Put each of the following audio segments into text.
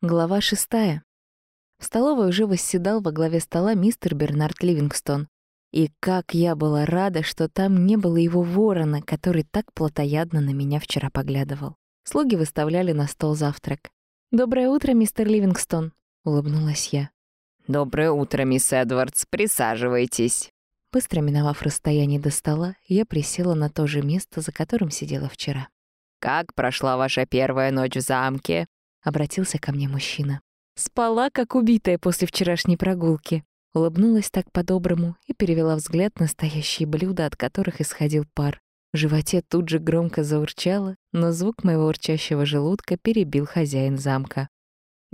Глава шестая. В столовой уже восседал во главе стола мистер Бернард Ливингстон. И как я была рада, что там не было его ворона, который так плотоядно на меня вчера поглядывал. Слуги выставляли на стол завтрак. «Доброе утро, мистер Ливингстон», — улыбнулась я. «Доброе утро, мисс Эдвардс. Присаживайтесь». Быстро миновав расстояние до стола, я присела на то же место, за которым сидела вчера. «Как прошла ваша первая ночь в замке?» — обратился ко мне мужчина. «Спала, как убитая после вчерашней прогулки». Улыбнулась так по-доброму и перевела взгляд на стоящие блюда, от которых исходил пар. В животе тут же громко заурчало, но звук моего урчащего желудка перебил хозяин замка.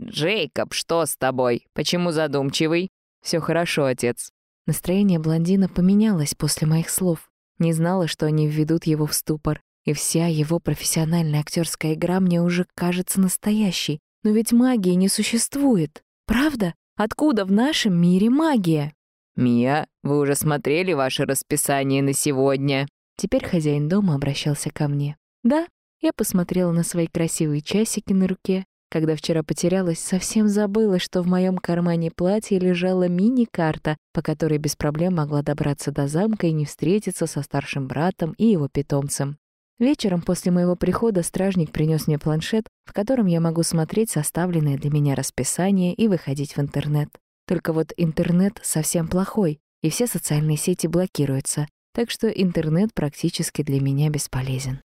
«Джейкоб, что с тобой? Почему задумчивый?» Все хорошо, отец». Настроение блондина поменялось после моих слов. Не знала, что они введут его в ступор. И вся его профессиональная актерская игра мне уже кажется настоящей. Но ведь магии не существует. Правда? Откуда в нашем мире магия? «Мия, вы уже смотрели ваше расписание на сегодня?» Теперь хозяин дома обращался ко мне. «Да, я посмотрела на свои красивые часики на руке. Когда вчера потерялась, совсем забыла, что в моем кармане платья лежала мини-карта, по которой без проблем могла добраться до замка и не встретиться со старшим братом и его питомцем. Вечером после моего прихода стражник принес мне планшет, в котором я могу смотреть составленное для меня расписание и выходить в интернет. Только вот интернет совсем плохой, и все социальные сети блокируются, так что интернет практически для меня бесполезен.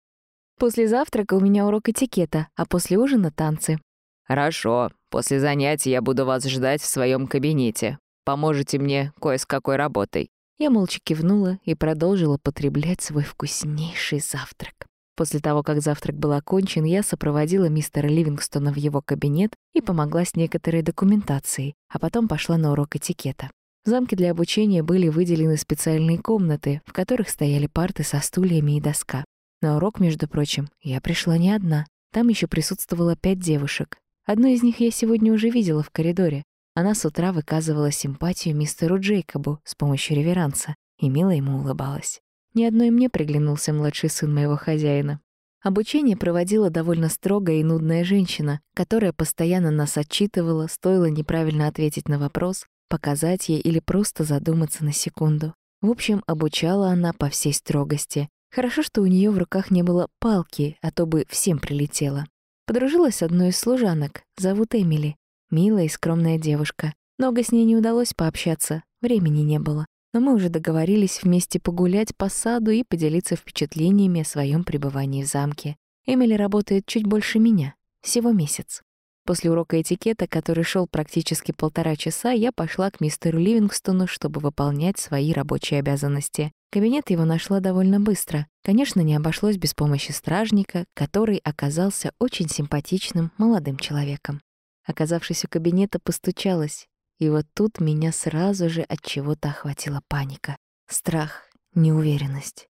После завтрака у меня урок этикета, а после ужина — танцы. «Хорошо. После занятий я буду вас ждать в своем кабинете. Поможете мне кое с какой работой. Я молча кивнула и продолжила потреблять свой вкуснейший завтрак. После того, как завтрак был окончен, я сопроводила мистера Ливингстона в его кабинет и помогла с некоторой документацией, а потом пошла на урок этикета. В замке для обучения были выделены специальные комнаты, в которых стояли парты со стульями и доска. На урок, между прочим, я пришла не одна. Там еще присутствовало пять девушек. Одну из них я сегодня уже видела в коридоре. Она с утра выказывала симпатию мистеру Джейкобу с помощью реверанса и мило ему улыбалась. Ни одной мне приглянулся младший сын моего хозяина. Обучение проводила довольно строгая и нудная женщина, которая постоянно нас отчитывала, стоило неправильно ответить на вопрос, показать ей или просто задуматься на секунду. В общем, обучала она по всей строгости. Хорошо, что у нее в руках не было палки, а то бы всем прилетело. Подружилась одной из служанок, зовут Эмили. Милая и скромная девушка. Много с ней не удалось пообщаться, времени не было. Но мы уже договорились вместе погулять по саду и поделиться впечатлениями о своем пребывании в замке. Эмили работает чуть больше меня, всего месяц. После урока этикета, который шел практически полтора часа, я пошла к мистеру Ливингстону, чтобы выполнять свои рабочие обязанности. Кабинет его нашла довольно быстро. Конечно, не обошлось без помощи стражника, который оказался очень симпатичным молодым человеком. Оказавшись у кабинета, постучалась. И вот тут меня сразу же от чего-то охватила паника. Страх, неуверенность.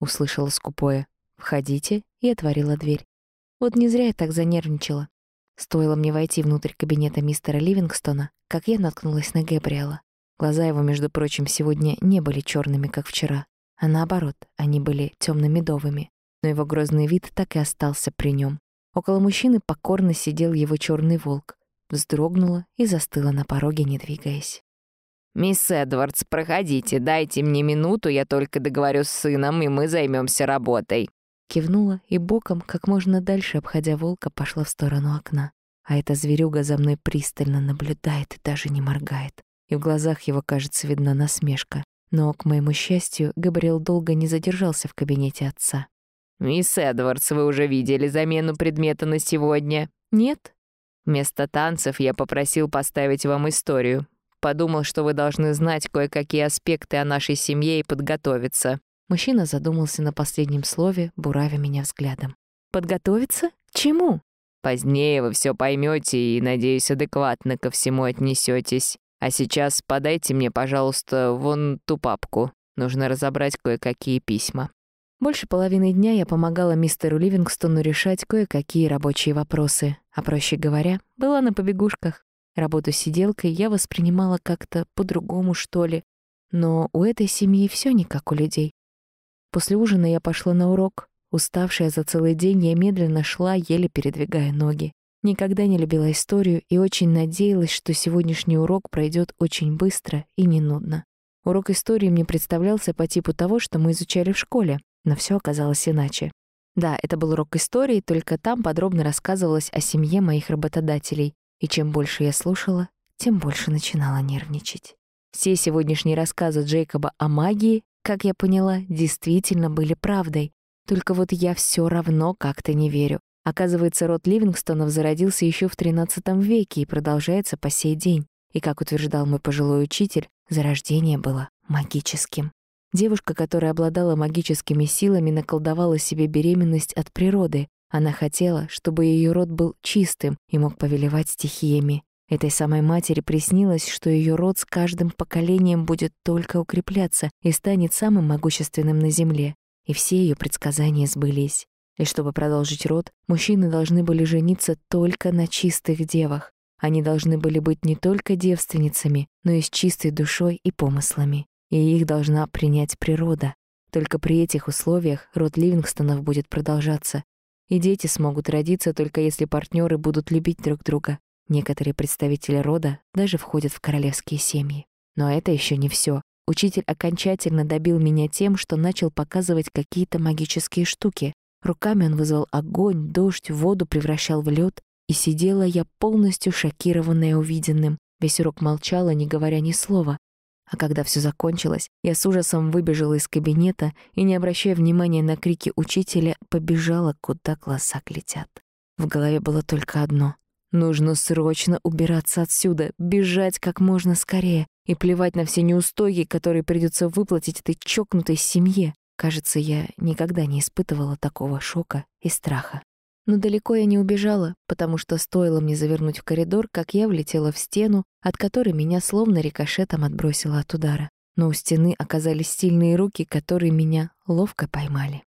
Услышала скупое «Входите» и отворила дверь. Вот не зря я так занервничала. Стоило мне войти внутрь кабинета мистера Ливингстона, как я наткнулась на Габриэла. Глаза его, между прочим, сегодня не были черными, как вчера, а наоборот, они были темно-медовыми. Но его грозный вид так и остался при нем. Около мужчины покорно сидел его черный волк вздрогнула и застыла на пороге, не двигаясь. «Мисс Эдвардс, проходите, дайте мне минуту, я только договорю с сыном, и мы займемся работой». Кивнула и боком, как можно дальше, обходя волка, пошла в сторону окна. А эта зверюга за мной пристально наблюдает и даже не моргает. И в глазах его, кажется, видна насмешка. Но, к моему счастью, Габриэл долго не задержался в кабинете отца. «Мисс Эдвардс, вы уже видели замену предмета на сегодня?» «Нет», Вместо танцев я попросил поставить вам историю. Подумал, что вы должны знать кое-какие аспекты о нашей семье и подготовиться». Мужчина задумался на последнем слове, буравя меня взглядом. «Подготовиться? К чему?» «Позднее вы все поймете и, надеюсь, адекватно ко всему отнесетесь. А сейчас подайте мне, пожалуйста, вон ту папку. Нужно разобрать кое-какие письма». Больше половины дня я помогала мистеру Ливингстону решать кое-какие рабочие вопросы, а, проще говоря, была на побегушках. Работу сиделкой я воспринимала как-то по-другому, что ли. Но у этой семьи все не как у людей. После ужина я пошла на урок. Уставшая за целый день, я медленно шла, еле передвигая ноги. Никогда не любила историю и очень надеялась, что сегодняшний урок пройдет очень быстро и не нудно. Урок истории мне представлялся по типу того, что мы изучали в школе, но все оказалось иначе. Да, это был урок истории, только там подробно рассказывалось о семье моих работодателей, и чем больше я слушала, тем больше начинала нервничать. Все сегодняшние рассказы Джейкоба о магии, как я поняла, действительно были правдой. Только вот я все равно как-то не верю. Оказывается, род Ливингстонов зародился еще в XIII веке и продолжается по сей день. И, как утверждал мой пожилой учитель, зарождение было магическим. Девушка, которая обладала магическими силами, наколдовала себе беременность от природы. Она хотела, чтобы ее род был чистым и мог повелевать стихиями. Этой самой матери приснилось, что ее род с каждым поколением будет только укрепляться и станет самым могущественным на Земле. И все ее предсказания сбылись. И чтобы продолжить род, мужчины должны были жениться только на чистых девах. Они должны были быть не только девственницами, но и с чистой душой и помыслами. И их должна принять природа. Только при этих условиях род Ливингстонов будет продолжаться. И дети смогут родиться только если партнеры будут любить друг друга. Некоторые представители рода даже входят в королевские семьи. Но это еще не все. Учитель окончательно добил меня тем, что начал показывать какие-то магические штуки. Руками он вызвал огонь, дождь, воду превращал в лед, и сидела я полностью шокированная увиденным. Весь урок молчала, не говоря ни слова. А когда все закончилось, я с ужасом выбежала из кабинета и, не обращая внимания на крики учителя, побежала, куда глаза летят. В голове было только одно. Нужно срочно убираться отсюда, бежать как можно скорее и плевать на все неустойки, которые придется выплатить этой чокнутой семье. Кажется, я никогда не испытывала такого шока и страха. Но далеко я не убежала, потому что стоило мне завернуть в коридор, как я влетела в стену, от которой меня словно рикошетом отбросило от удара. Но у стены оказались сильные руки, которые меня ловко поймали.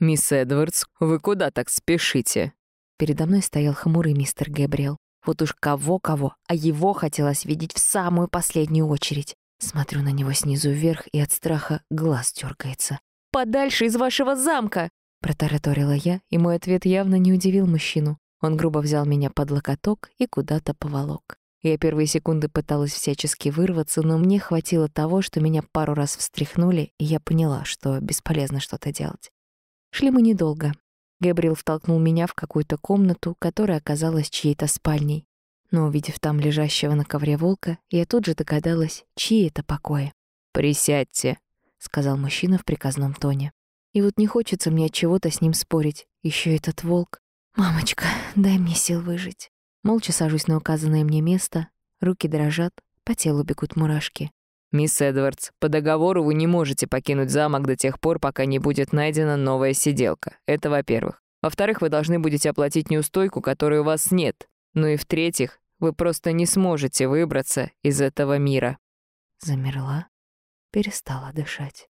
«Мисс Эдвардс, вы куда так спешите?» Передо мной стоял хмурый мистер Гэбриэл. Вот уж кого-кого, а его хотелось видеть в самую последнюю очередь. Смотрю на него снизу вверх, и от страха глаз дергается подальше из вашего замка!» Протараторила я, и мой ответ явно не удивил мужчину. Он грубо взял меня под локоток и куда-то поволок. Я первые секунды пыталась всячески вырваться, но мне хватило того, что меня пару раз встряхнули, и я поняла, что бесполезно что-то делать. Шли мы недолго. Габриэл втолкнул меня в какую-то комнату, которая оказалась чьей-то спальней. Но, увидев там лежащего на ковре волка, я тут же догадалась, чьи это покои. «Присядьте», сказал мужчина в приказном тоне. И вот не хочется мне от чего-то с ним спорить. Еще этот волк. Мамочка, дай мне сил выжить. Молча сажусь на указанное мне место, руки дрожат, по телу бегут мурашки. «Мисс Эдвардс, по договору вы не можете покинуть замок до тех пор, пока не будет найдена новая сиделка. Это во-первых. Во-вторых, вы должны будете оплатить неустойку, которой у вас нет. Ну и в-третьих, вы просто не сможете выбраться из этого мира». Замерла, перестала дышать.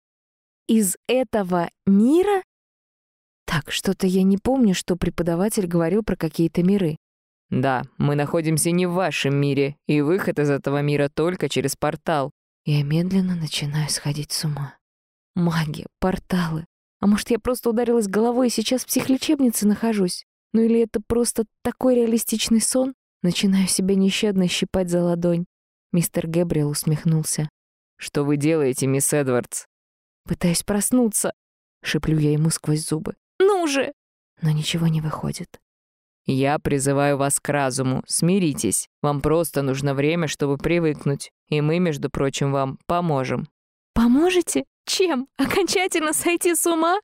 «Из этого мира?» Так, что-то я не помню, что преподаватель говорил про какие-то миры. «Да, мы находимся не в вашем мире, и выход из этого мира только через портал». Я медленно начинаю сходить с ума. Магия, порталы. А может, я просто ударилась головой и сейчас в психлечебнице нахожусь? Ну или это просто такой реалистичный сон? Начинаю себя нещадно щипать за ладонь. Мистер Гэбриэл усмехнулся. «Что вы делаете, мисс Эдвардс?» «Пытаюсь проснуться», — шеплю я ему сквозь зубы. «Ну же!» Но ничего не выходит. «Я призываю вас к разуму. Смиритесь. Вам просто нужно время, чтобы привыкнуть. И мы, между прочим, вам поможем». «Поможете? Чем? Окончательно сойти с ума?»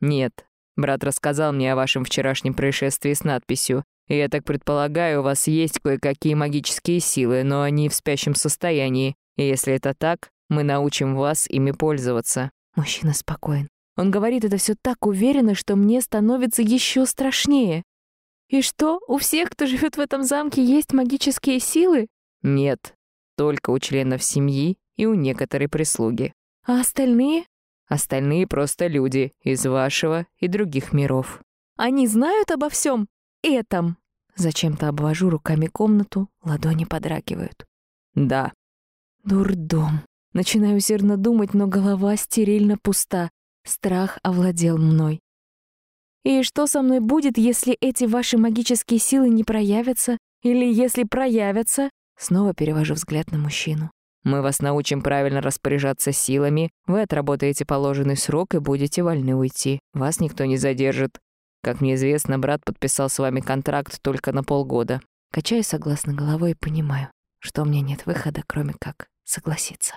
«Нет. Брат рассказал мне о вашем вчерашнем происшествии с надписью. И я так предполагаю, у вас есть кое-какие магические силы, но они в спящем состоянии. И если это так, мы научим вас ими пользоваться». Мужчина спокоен. Он говорит это все так уверенно, что мне становится еще страшнее. «И что, у всех, кто живет в этом замке, есть магические силы?» «Нет, только у членов семьи и у некоторой прислуги». «А остальные?» «Остальные просто люди из вашего и других миров». «Они знают обо всем этом?» Зачем-то обвожу руками комнату, ладони подрагивают. «Да». «Дурдом». Начинаю усердно думать, но голова стерильно пуста. Страх овладел мной. И что со мной будет, если эти ваши магические силы не проявятся? Или если проявятся?» Снова перевожу взгляд на мужчину. «Мы вас научим правильно распоряжаться силами, вы отработаете положенный срок и будете вольны уйти. Вас никто не задержит. Как мне известно, брат подписал с вами контракт только на полгода». Качаю согласно головой и понимаю, что у меня нет выхода, кроме как согласиться.